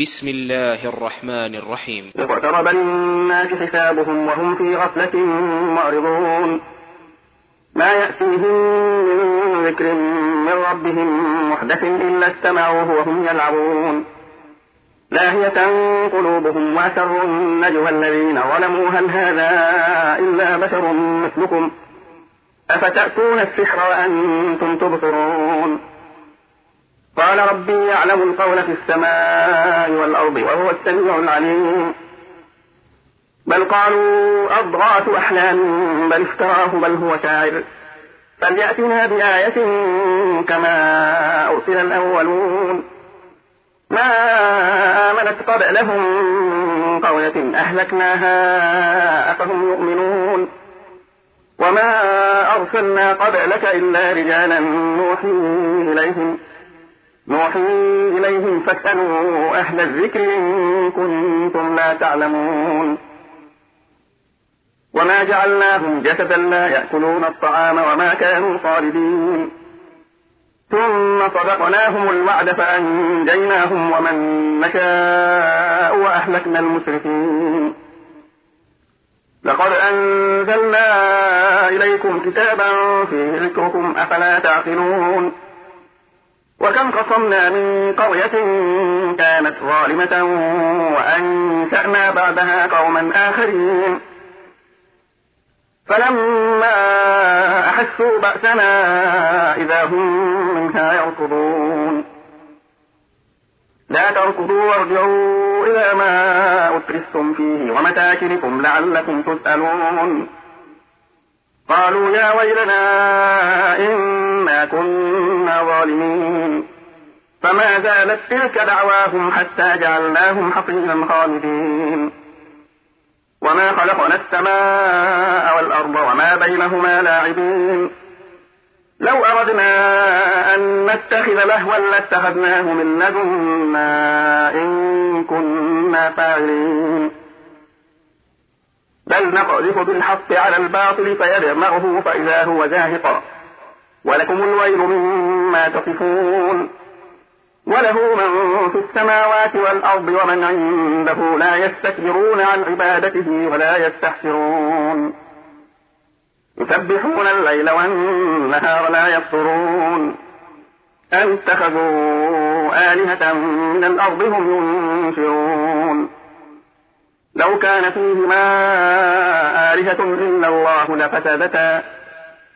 بسم الله الرحمن الرحيم. اقترب للناس حسابهم وهم في غفلة معرضون. ما يأتيهم من ذكر من ربهم محدث إلا استمعوه وهم يلعبون. لاهية قلوبهم وأسروا النجوى الذين ظلموا هل هذا إلا بشر مثلكم؟ أفتأتون السحر وأنتم تبصرون؟ قال ربي يعلم القول في السماء والأرض وهو السميع العليم. بل قالوا أضغاث أحلام بل افتراه بل هو شاعر. فليأتنا بآية كما أرسل الأولون. ما آمنت قبلهم من قرية أهلكناها أفهم يؤمنون. وما أرسلنا قبلك إلا رجالا نوحي إليهم. نوحي إليهم فاسألوا أهل الذكر إن كنتم لا تعلمون. وما جعلناهم جسدا لا يأكلون الطعام وما كانوا خالدين ثم صدقناهم الوعد فأنجيناهم ومن نشاء وأهلكنا المسرفين لقد أنزلنا إليكم كتابا فيه ذكركم أفلا تعقلون. وكم قصمنا من قرية كانت ظالمة وأنشأنا بعدها قوما آخرين. فلما أحسوا بأسنا إذا هم منها يركضون. لا تركضوا وارجعوا إلى ما أترفتم فيه ومتاكلكم لعلكم تسألون. قالوا يا ويلنا إنا كنا ظالمين. فما زالت تلك دعواهم حتى جعلناهم حصيدا خالدين. وما خلقنا السماء والأرض وما بينهما لاعبين. لو أردنا أن نتخذ لهوا لاتخذناه من لدنا إن كنا فاعلين. بل نقذف بالحق على الباطل فيدمغه فإذا هو زاهق. ولكم الويل مما تصفون. وله من في السماوات والأرض ومن عنده لا يستكبرون عن عبادته ولا يستحسرون. يسبحون الليل والنهار لا يفطرون أن اتخذوا آلهة من الأرض هم ينشرون لو كان فيهما آلهة إلا الله لفسدتا.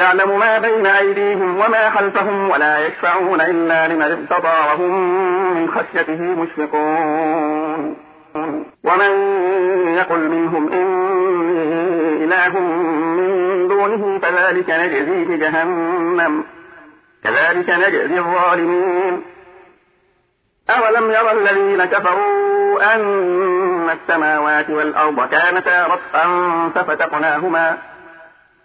يعلم ما بين أيديهم وما خلفهم ولا يشفعون إلا لمن ارتضى وهم من خشيته مشفقون. ومن يقل منهم إني إله من دونه فذلك نجزيه جهنم كذلك نجزي الظالمين. أولم يرى الذين كفروا أن السماوات والأرض كانتا رتقا ففتقناهما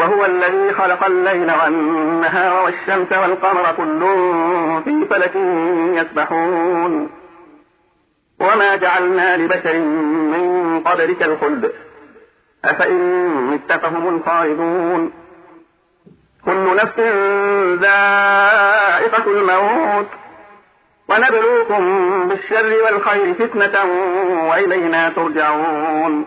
وهو الذي خلق الليل والنهار والشمس والقمر كل في فلك يسبحون. وما جعلنا لبشر من قبلك الخلد. أفإن مت فهم الخالدون. كل نفس ذائقة الموت. ونبلوكم بالشر والخير فتنة وإلينا ترجعون.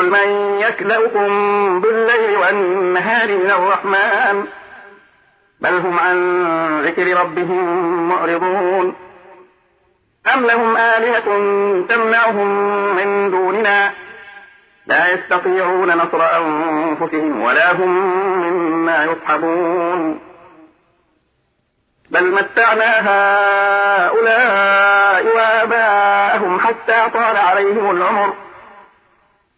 قل من يكلأكم بالليل والنهار من الرحمن بل هم عن ذكر ربهم معرضون أم لهم آلهة تمنعهم من دوننا لا يستطيعون نصر أنفسهم ولا هم مما يصحبون بل متعنا هؤلاء وآباءهم حتى طال عليهم العمر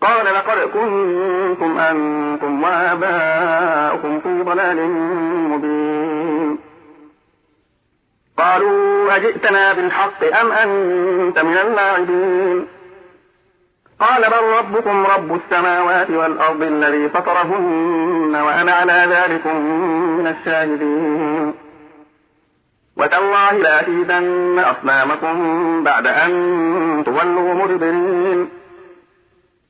قال لقد كنتم أنتم وآباؤكم في ضلال مبين. قالوا أجئتنا بالحق أم أنت من اللاعبين؟ قال بل ربكم رب السماوات والأرض الذي فطرهن وأنا على ذلك من الشاهدين. وتالله لأكيدن أصنامكم بعد أن تولوا مدبرين.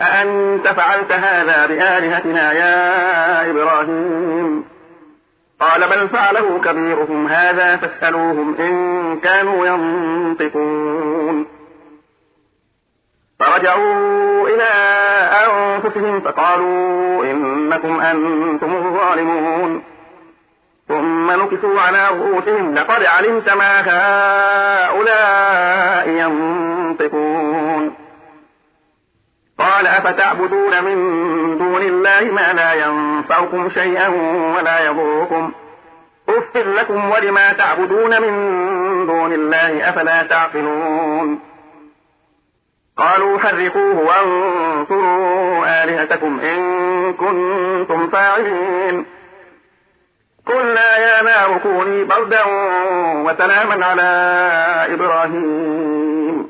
أأنت فعلت هذا بآلهتنا يا إبراهيم؟ قال بل فعله كبيرهم هذا فاسألوهم إن كانوا ينطقون. فرجعوا إلى أنفسهم فقالوا إنكم أنتم الظالمون. ثم نكسوا على رؤوسهم لقد علمت ما هؤلاء ينطقون. قال أفتعبدون من دون الله ما لا ينفعكم شيئا ولا يضركم. أف لكم ولما تعبدون من دون الله أفلا تعقلون. قالوا حرقوه وانصروا آلهتكم إن كنتم فاعلين. قلنا يا نار كوني بردا وسلاما على إبراهيم.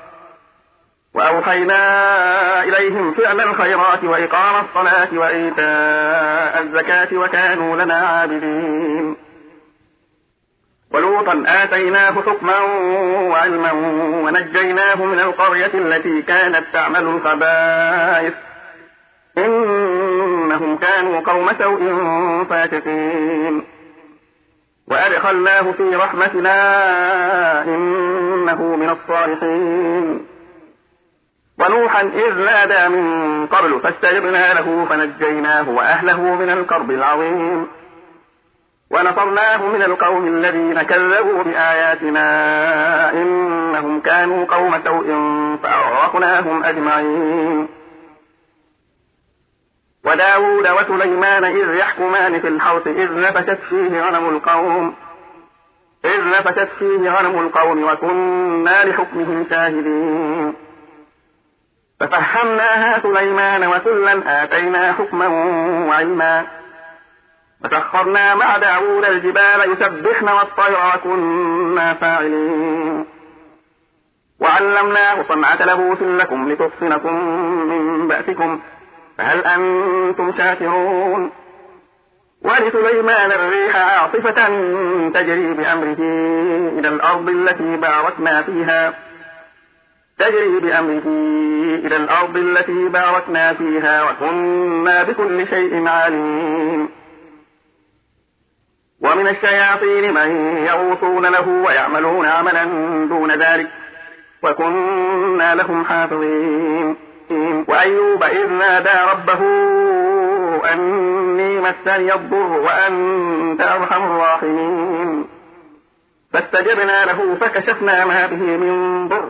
وأوحينا إليهم فعل الخيرات وإقام الصلاة وإيتاء الزكاة وكانوا لنا عابدين. ولوطا آتيناه حكما وعلما ونجيناه من القرية التي كانت تعمل الخبائث. إنهم كانوا قوم سوء فاسقين. وأدخلناه في رحمتنا إنه من الصالحين. ونوحا إذ نادى من قبل فاستجبنا له فنجيناه وأهله من الكرب العظيم. ونصرناه من القوم الذين كذبوا بآياتنا إنهم كانوا قوم سوء فأغرقناهم أجمعين. وداود وسليمان إذ يحكمان في الحرث إذ نفشت فيه غنم القوم. إذ نفشت فيه غنم القوم وكنا لحكمهم شاهدين. ففهمناها سليمان وكلا آتينا حكما وعلما. وسخرنا مع داود الجبال يسبحن والطير وكنا فاعلين. وعلمناه صنعة لبوس لكم لتحصنكم من بأسكم. فهل أنتم شاكرون؟ ولسليمان الريح عاصفة تجري بأمره إلى الأرض التي باركنا فيها. تجري بأمره إلى الأرض التي باركنا فيها وكنا بكل شيء عالمين. ومن الشياطين من يغوصون له ويعملون عملا دون ذلك وكنا لهم حافظين. وأيوب إذ نادى ربه أني مسني الضر وأنت أرحم الراحمين. فاستجبنا له فكشفنا ما به من ضر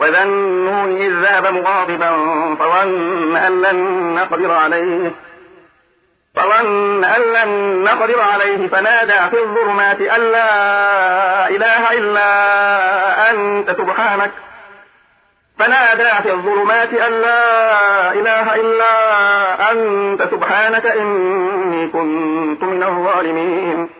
وذا النون إذ ذهب مغاضبا فظن أن لن نقدر عليه فظن أن لن نقدر عليه فنادى في الظلمات أن لا إله إلا أنت سبحانك فنادى في الظلمات أن لا إله إلا أنت سبحانك إني كنت من الظالمين.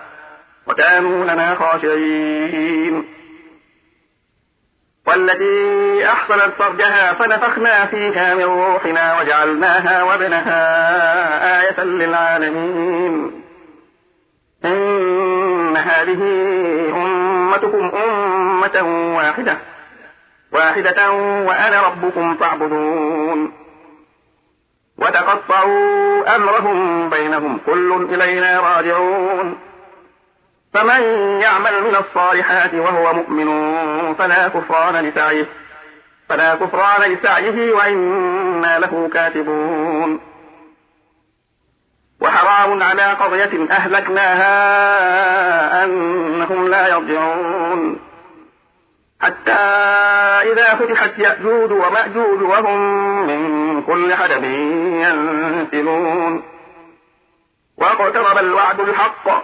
وكانوا لنا خاشعين. والتي أحصنت فرجها فنفخنا فيها من روحنا وجعلناها وابنها آية للعالمين. إن هذه أمتكم أمة واحدة. واحدة وأنا ربكم فاعبدون. وتقطعوا أمرهم بينهم. كل إلينا راجعون. فمن يعمل من الصالحات وهو مؤمن فلا كفران لسعيه فلا كفران لسعيه وإنا له كاتبون. وحرام على قرية أهلكناها أنهم لا يرجعون. حتى إذا فتحت يأجوج ومأجوج وهم من كل حدب ينسلون. واقترب الوعد الحق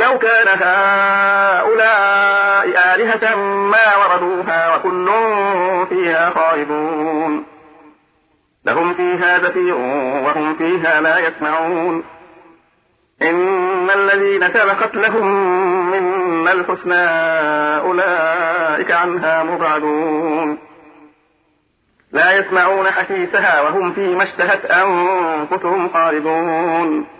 لو كان هؤلاء آلهة ما وردوها وكل فيها خالدون. لهم فيها زفير وهم فيها لا يسمعون. إن الذين سبقت لهم منا الحسنى أولئك عنها مبعدون. لا يسمعون حسيسها وهم فيما اشتهت أنفسهم خالدون.